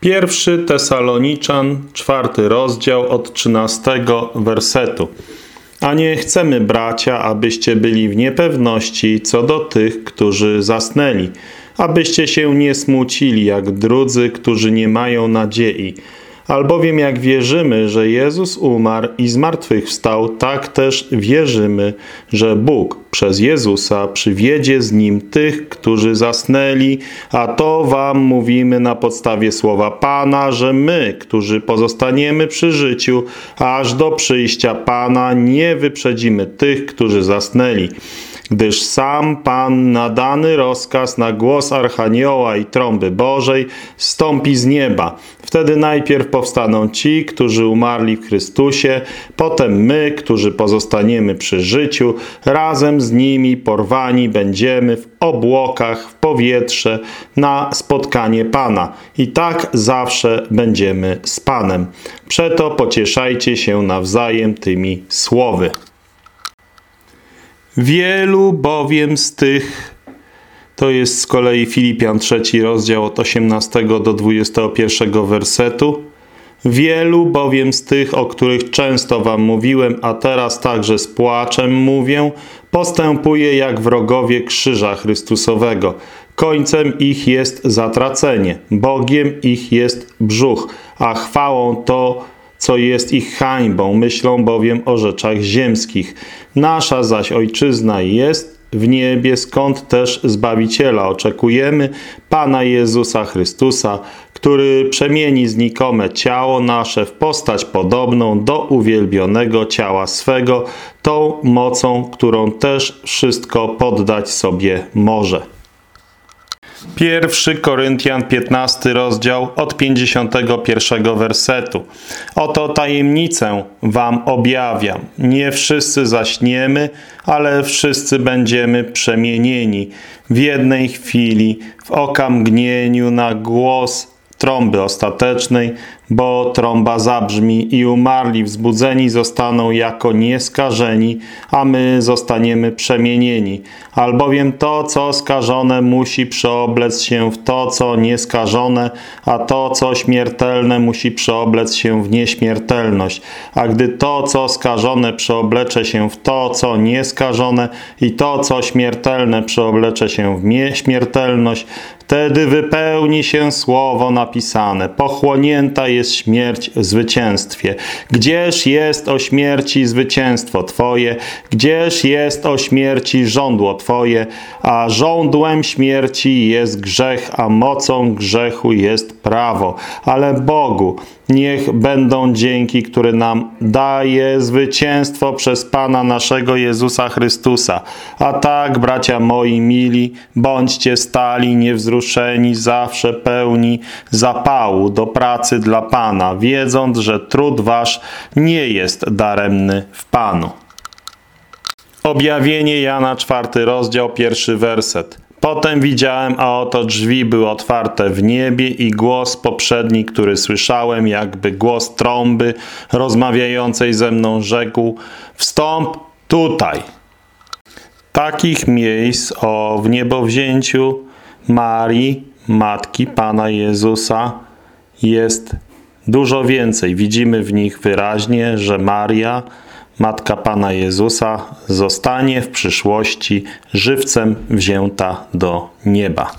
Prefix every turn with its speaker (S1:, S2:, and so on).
S1: Pierwszy Tesaloniczan, czwarty rozdział od trzynastego wersetu. A nie chcemy, bracia, abyście byli w niepewności co do tych, którzy zasnęli, abyście się nie smucili jak drudzy, którzy nie mają nadziei. Albowiem jak wierzymy, że Jezus umarł i zmartwychwstał, tak też wierzymy, że Bóg przez Jezusa przywiedzie z Nim tych, którzy zasnęli, a to wam mówimy na podstawie słowa Pana, że my, którzy pozostaniemy przy życiu, aż do przyjścia Pana, nie wyprzedzimy tych, którzy zasnęli gdyż sam Pan nadany rozkaz na głos Archanioła i trąby Bożej stąpi z nieba. Wtedy najpierw powstaną ci, którzy umarli w Chrystusie, potem my, którzy pozostaniemy przy życiu, razem z nimi porwani będziemy w obłokach, w powietrze na spotkanie Pana. I tak zawsze będziemy z Panem. Przeto pocieszajcie się nawzajem tymi słowy. Wielu bowiem z tych, to jest z kolei Filipian trzeci rozdział od 18 do 21 wersetu, Wielu bowiem z tych, o których często wam mówiłem, a teraz także z płaczem mówię, postępuje jak wrogowie krzyża Chrystusowego. Końcem ich jest zatracenie, Bogiem ich jest brzuch, a chwałą to co jest ich hańbą, myślą bowiem o rzeczach ziemskich. Nasza zaś ojczyzna jest w niebie, skąd też Zbawiciela oczekujemy, Pana Jezusa Chrystusa, który przemieni znikome ciało nasze w postać podobną do uwielbionego ciała swego, tą mocą, którą też wszystko poddać sobie może. Pierwszy Koryntian 15 rozdział od 51 wersetu. Oto tajemnicę wam objawiam. Nie wszyscy zaśniemy, ale wszyscy będziemy przemienieni w jednej chwili, w okamgnieniu na głos trąby ostatecznej, bo trąba zabrzmi i umarli wzbudzeni zostaną jako nieskażeni, a my zostaniemy przemienieni. Albowiem to, co skażone, musi przeoblec się w to, co nieskażone, a to, co śmiertelne, musi przeoblec się w nieśmiertelność. A gdy to, co skażone, przeoblecze się w to, co nieskażone i to, co śmiertelne, przeoblecze się w nieśmiertelność, wtedy wypełni się słowo napisane. Pochłonięta jest śmierć w zwycięstwie? Gdzież jest o śmierci zwycięstwo Twoje? Gdzież jest o śmierci żądło Twoje? A żądłem śmierci jest grzech, a mocą grzechu jest prawo. Ale Bogu niech będą dzięki, który nam daje zwycięstwo przez Pana naszego Jezusa Chrystusa. A tak, bracia moi mili, bądźcie stali, niewzruszeni, zawsze pełni zapału do pracy dla Pana, wiedząc, że trud wasz nie jest daremny w Panu. Objawienie Jana, czwarty rozdział, pierwszy werset. Potem widziałem, a oto drzwi były otwarte w niebie i głos poprzedni, który słyszałem, jakby głos trąby rozmawiającej ze mną rzekł Wstąp tutaj. Takich miejsc o wniebowzięciu Marii, Matki Pana Jezusa jest dużo więcej. Widzimy w nich wyraźnie, że Maria Matka Pana Jezusa zostanie w przyszłości żywcem wzięta do nieba.